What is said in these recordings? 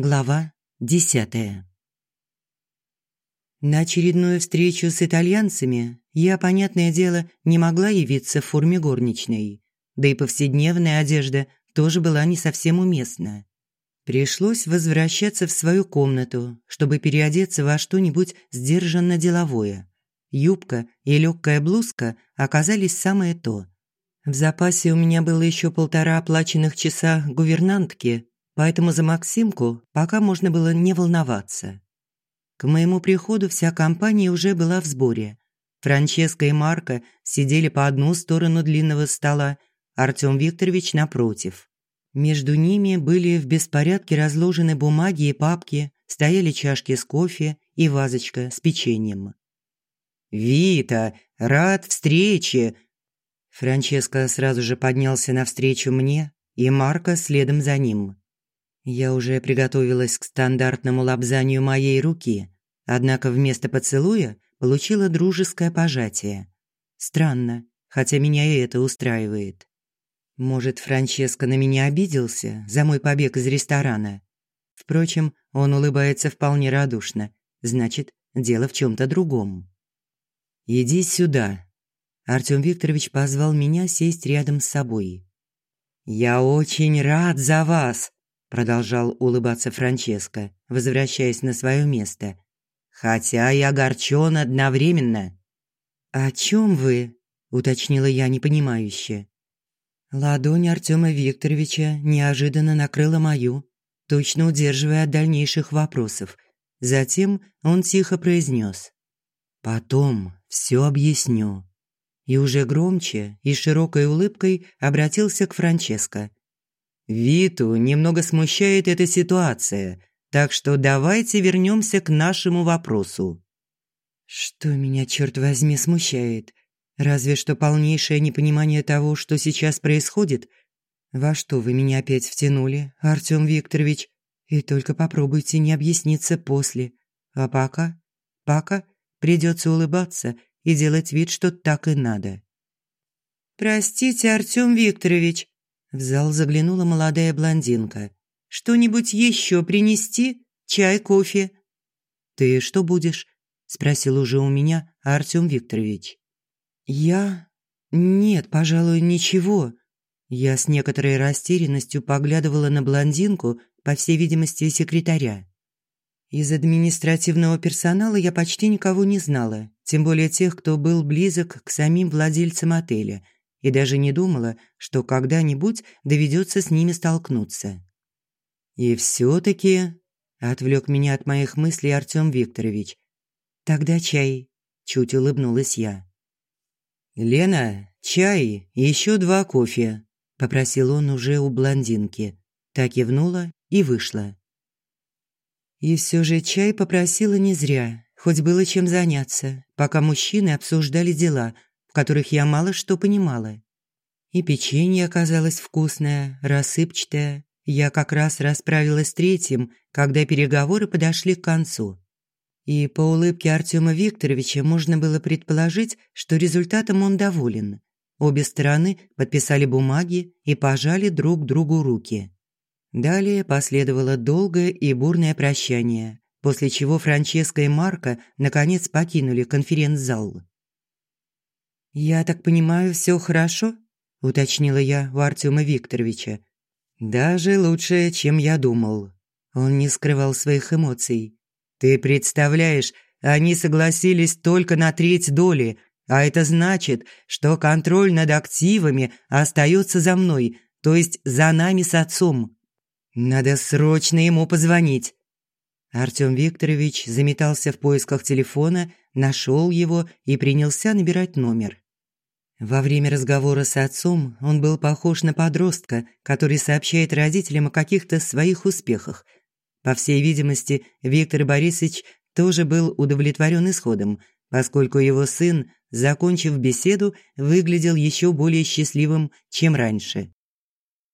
Глава десятая. На очередную встречу с итальянцами я, понятное дело, не могла явиться в форме горничной. Да и повседневная одежда тоже была не совсем уместна. Пришлось возвращаться в свою комнату, чтобы переодеться во что-нибудь сдержанно деловое. Юбка и легкая блузка оказались самое то. В запасе у меня было еще полтора оплаченных часа гувернантки, поэтому за Максимку пока можно было не волноваться. К моему приходу вся компания уже была в сборе. Франческа и Марко сидели по одну сторону длинного стола, Артём Викторович напротив. Между ними были в беспорядке разложены бумаги и папки, стояли чашки с кофе и вазочка с печеньем. «Вита, рад встрече!» Франческо сразу же поднялся навстречу мне, и Марко следом за ним. Я уже приготовилась к стандартному лобзанию моей руки, однако вместо поцелуя получила дружеское пожатие. Странно, хотя меня и это устраивает. Может, Франческо на меня обиделся за мой побег из ресторана? Впрочем, он улыбается вполне радушно. Значит, дело в чем то другом. «Иди сюда». Артём Викторович позвал меня сесть рядом с собой. «Я очень рад за вас», продолжал улыбаться Франческо, возвращаясь на свое место. Хотя и огорчен одновременно. О чем вы? уточнила я непонимающе. Ладонь Артема Викторовича неожиданно накрыла мою, точно удерживая от дальнейших вопросов. Затем он тихо произнес: "Потом все объясню". И уже громче и широкой улыбкой обратился к Франческо. Виту немного смущает эта ситуация, так что давайте вернемся к нашему вопросу. Что меня, черт возьми, смущает? Разве что полнейшее непонимание того, что сейчас происходит. Во что вы меня опять втянули, Артём Викторович? И только попробуйте не объясниться после. А пока, пока придется улыбаться и делать вид, что так и надо. «Простите, Артём Викторович», в зал заглянула молодая блондинка. «Что-нибудь еще принести? Чай, кофе?» «Ты что будешь?» – спросил уже у меня Артем Викторович. «Я? Нет, пожалуй, ничего». Я с некоторой растерянностью поглядывала на блондинку, по всей видимости, секретаря. Из административного персонала я почти никого не знала, тем более тех, кто был близок к самим владельцам отеля – и даже не думала, что когда-нибудь доведется с ними столкнуться. И все таки отвлек меня от моих мыслей Артем Викторович. Тогда чай, чуть улыбнулась я. Лена, чай и еще два кофе, попросил он уже у блондинки. Так кивнула и вышла. И все же чай попросила не зря, хоть было чем заняться, пока мужчины обсуждали дела – которых я мало что понимала. И печенье оказалось вкусное, рассыпчатое. Я как раз расправилась с третьим, когда переговоры подошли к концу. И по улыбке Артема Викторовича можно было предположить, что результатом он доволен. Обе стороны подписали бумаги и пожали друг другу руки. Далее последовало долгое и бурное прощание, после чего Франческа и Марко наконец покинули конференц-зал. «Я так понимаю, все хорошо?» – уточнила я у Артема Викторовича. «Даже лучше, чем я думал». Он не скрывал своих эмоций. «Ты представляешь, они согласились только на треть доли, а это значит, что контроль над активами остается за мной, то есть за нами с отцом. Надо срочно ему позвонить». Артем Викторович заметался в поисках телефона, нашел его и принялся набирать номер. Во время разговора с отцом он был похож на подростка, который сообщает родителям о каких-то своих успехах. По всей видимости, Виктор Борисович тоже был удовлетворен исходом, поскольку его сын, закончив беседу, выглядел еще более счастливым, чем раньше.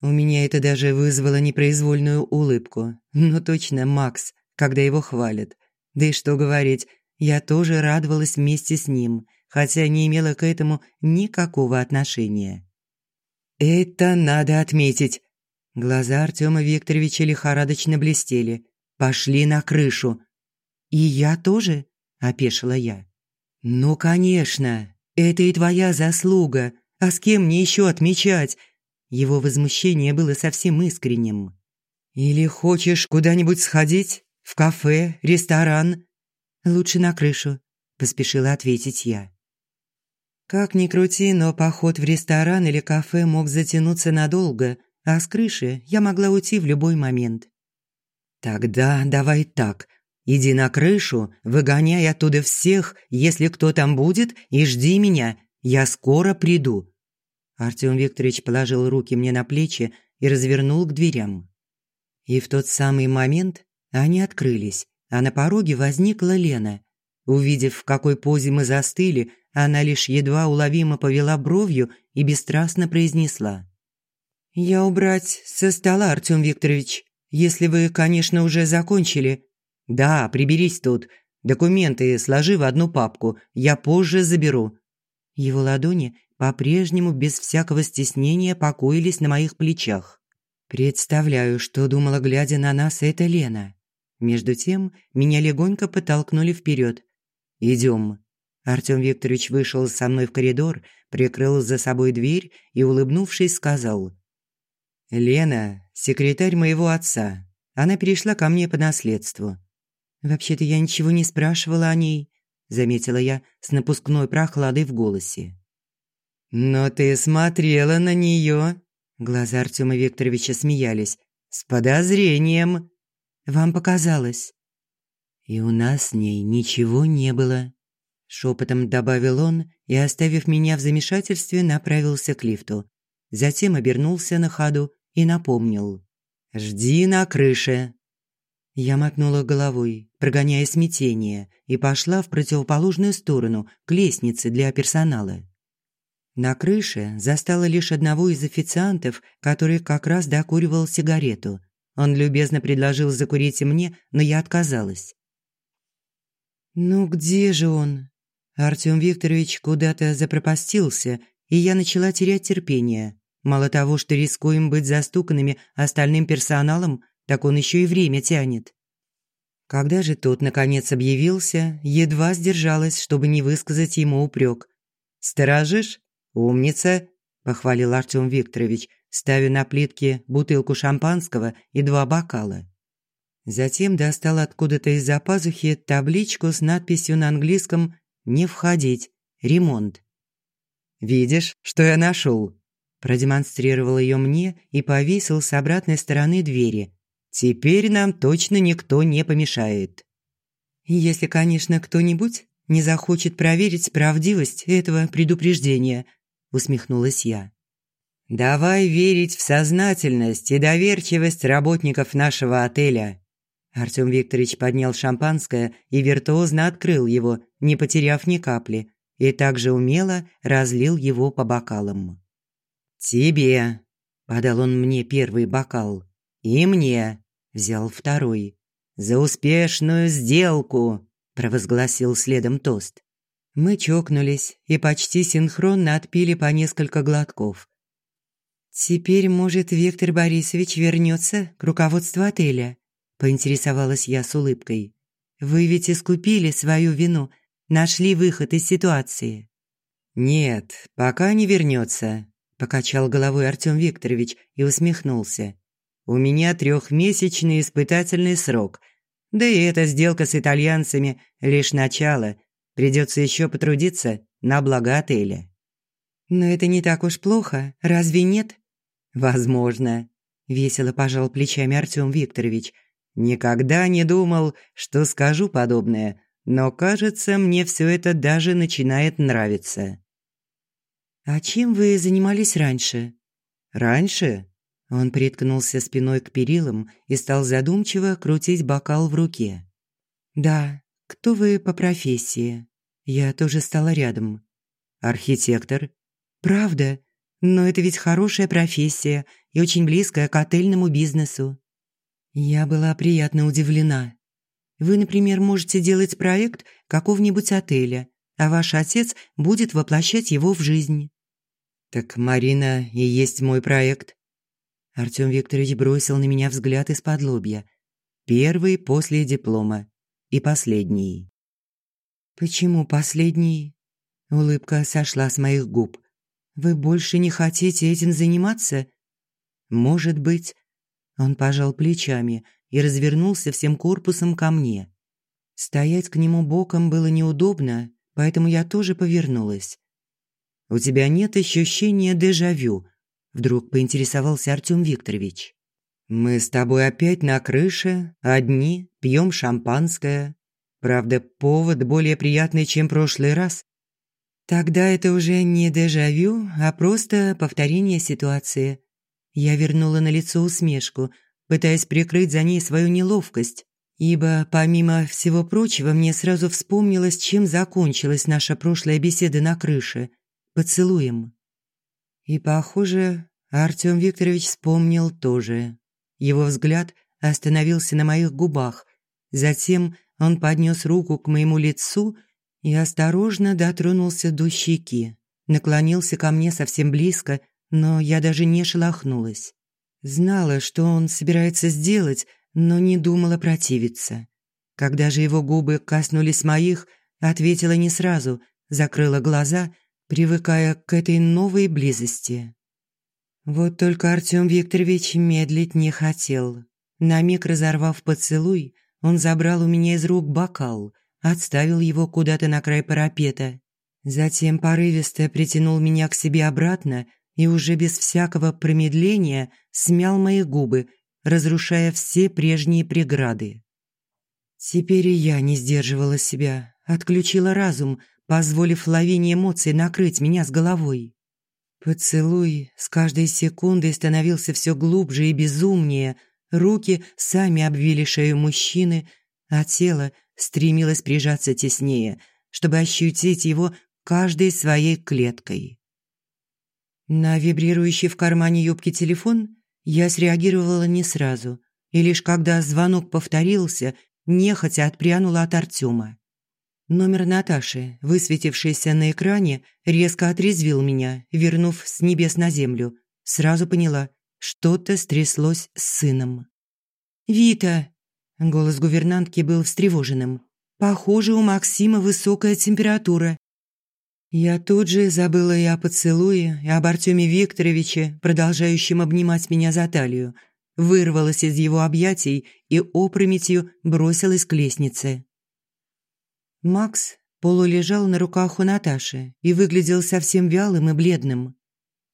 У меня это даже вызвало непроизвольную улыбку. Ну точно Макс, когда его хвалят. Да и что говорить, я тоже радовалась вместе с ним – хотя не имела к этому никакого отношения. «Это надо отметить!» Глаза Артема Викторовича лихорадочно блестели. пошли на крышу». «И я тоже?» – опешила я. «Ну, конечно, это и твоя заслуга. А с кем мне еще отмечать?» Его возмущение было совсем искренним. «Или хочешь куда-нибудь сходить? В кафе, ресторан?» «Лучше на крышу», – поспешила ответить я. Как ни крути, но поход в ресторан или кафе мог затянуться надолго, а с крыши я могла уйти в любой момент. «Тогда давай так. Иди на крышу, выгоняй оттуда всех, если кто там будет, и жди меня. Я скоро приду». Артём Викторович положил руки мне на плечи и развернул к дверям. И в тот самый момент они открылись, а на пороге возникла Лена. Увидев, в какой позе мы застыли, она лишь едва уловимо повела бровью и бесстрастно произнесла. «Я убрать со стола, Артём Викторович, если вы, конечно, уже закончили». «Да, приберись тут. Документы сложи в одну папку, я позже заберу». Его ладони по-прежнему без всякого стеснения покоились на моих плечах. Представляю, что думала, глядя на нас, эта Лена. Между тем, меня легонько подтолкнули вперед. «Идем». Артём Викторович вышел со мной в коридор, прикрыл за собой дверь и, улыбнувшись, сказал. «Лена – секретарь моего отца. Она перешла ко мне по наследству». «Вообще-то я ничего не спрашивала о ней», – заметила я с напускной прохладой в голосе. «Но ты смотрела на неё». Глаза Артёма Викторовича смеялись. «С подозрением». «Вам показалось». «И у нас с ней ничего не было», Шепотом добавил он и, оставив меня в замешательстве, направился к лифту. Затем обернулся на ходу и напомнил. «Жди на крыше». Я мотнула головой, прогоняя смятение, и пошла в противоположную сторону, к лестнице для персонала. На крыше застала лишь одного из официантов, который как раз докуривал сигарету. Он любезно предложил закурить и мне, но я отказалась. «Ну где же он?» Артём Викторович куда-то запропастился, и я начала терять терпение. Мало того, что рискуем быть застуканными остальным персоналом, так он ещё и время тянет. Когда же тот, наконец, объявился, едва сдержалась, чтобы не высказать ему упрек. «Сторожишь? Умница!» – похвалил Артём Викторович, ставя на плитке бутылку шампанского и два бокала. Затем достал откуда-то из-за пазухи табличку с надписью на английском не входить. Ремонт. «Видишь, что я нашел?» Продемонстрировал ее мне и повесил с обратной стороны двери. «Теперь нам точно никто не помешает». «Если, конечно, кто-нибудь не захочет проверить правдивость этого предупреждения», усмехнулась я. «Давай верить в сознательность и доверчивость работников нашего отеля», Артём Викторович поднял шампанское и виртуозно открыл его, не потеряв ни капли, и также умело разлил его по бокалам. «Тебе», – подал он мне первый бокал, – «и мне», – взял второй. «За успешную сделку», – провозгласил следом тост. Мы чокнулись и почти синхронно отпили по несколько глотков. «Теперь, может, Виктор Борисович вернется к руководству отеля?» Поинтересовалась я с улыбкой. Вы ведь искупили свою вину, нашли выход из ситуации. Нет, пока не вернется, покачал головой Артём Викторович и усмехнулся. У меня трехмесячный испытательный срок. Да и эта сделка с итальянцами лишь начало. Придется еще потрудиться на благо отеля. Но это не так уж плохо, разве нет? Возможно, весело пожал плечами Артём Викторович. Никогда не думал, что скажу подобное, но, кажется, мне все это даже начинает нравиться. «А чем вы занимались раньше?» «Раньше?» Он приткнулся спиной к перилам и стал задумчиво крутить бокал в руке. «Да, кто вы по профессии?» Я тоже стала рядом. «Архитектор». «Правда? Но это ведь хорошая профессия и очень близкая к отельному бизнесу». Я была приятно удивлена. Вы, например, можете делать проект какого-нибудь отеля, а ваш отец будет воплощать его в жизнь. Так Марина и есть мой проект. Артём Викторович бросил на меня взгляд из-под лобья. Первый после диплома и последний. «Почему последний?» Улыбка сошла с моих губ. «Вы больше не хотите этим заниматься?» «Может быть». Он пожал плечами и развернулся всем корпусом ко мне. Стоять к нему боком было неудобно, поэтому я тоже повернулась. «У тебя нет ощущения дежавю?» Вдруг поинтересовался Артём Викторович. «Мы с тобой опять на крыше, одни, пьем шампанское. Правда, повод более приятный, чем прошлый раз. Тогда это уже не дежавю, а просто повторение ситуации. Я вернула на лицо усмешку, пытаясь прикрыть за ней свою неловкость, ибо, помимо всего прочего, мне сразу вспомнилось, чем закончилась наша прошлая беседа на крыше – поцелуем. И, похоже, Артём Викторович вспомнил тоже. Его взгляд остановился на моих губах. Затем он поднес руку к моему лицу и осторожно дотронулся до щеки. Наклонился ко мне совсем близко, но я даже не шелохнулась. Знала, что он собирается сделать, но не думала противиться. Когда же его губы коснулись моих, ответила не сразу, закрыла глаза, привыкая к этой новой близости. Вот только Артём Викторович медлить не хотел. На миг разорвав поцелуй, он забрал у меня из рук бокал – отставил его куда-то на край парапета. Затем порывисто притянул меня к себе обратно и уже без всякого промедления смял мои губы, разрушая все прежние преграды. Теперь и я не сдерживала себя, отключила разум, позволив лавине эмоций накрыть меня с головой. Поцелуй с каждой секундой становился все глубже и безумнее, руки сами обвили шею мужчины, а тело стремилась прижаться теснее, чтобы ощутить его каждой своей клеткой. На вибрирующий в кармане юбки телефон я среагировала не сразу, и лишь когда звонок повторился, нехотя отпрянула от Артема. Номер Наташи, высветившийся на экране, резко отрезвил меня, вернув с небес на землю. Сразу поняла, что-то стряслось с сыном. «Вита!» Голос гувернантки был встревоженным. «Похоже, у Максима высокая температура». Я тут же забыла и о поцелуе, и об Артеме Викторовиче, продолжающем обнимать меня за талию. Вырвалась из его объятий и опрометью бросилась к лестнице. Макс полулежал на руках у Наташи и выглядел совсем вялым и бледным.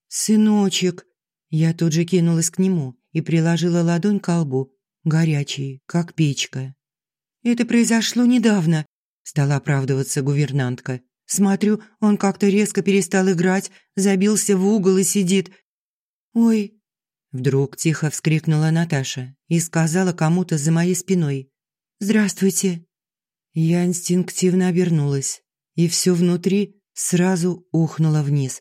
«Сыночек!» Я тут же кинулась к нему и приложила ладонь к колбу, горячий, как печка. «Это произошло недавно», – стала оправдываться гувернантка. «Смотрю, он как-то резко перестал играть, забился в угол и сидит. Ой!» Вдруг тихо вскрикнула Наташа и сказала кому-то за моей спиной. «Здравствуйте!» Я инстинктивно обернулась, и все внутри сразу ухнуло вниз.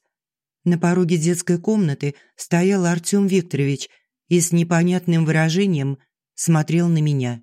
На пороге детской комнаты стоял Артём Викторович и с непонятным выражением смотрел на меня.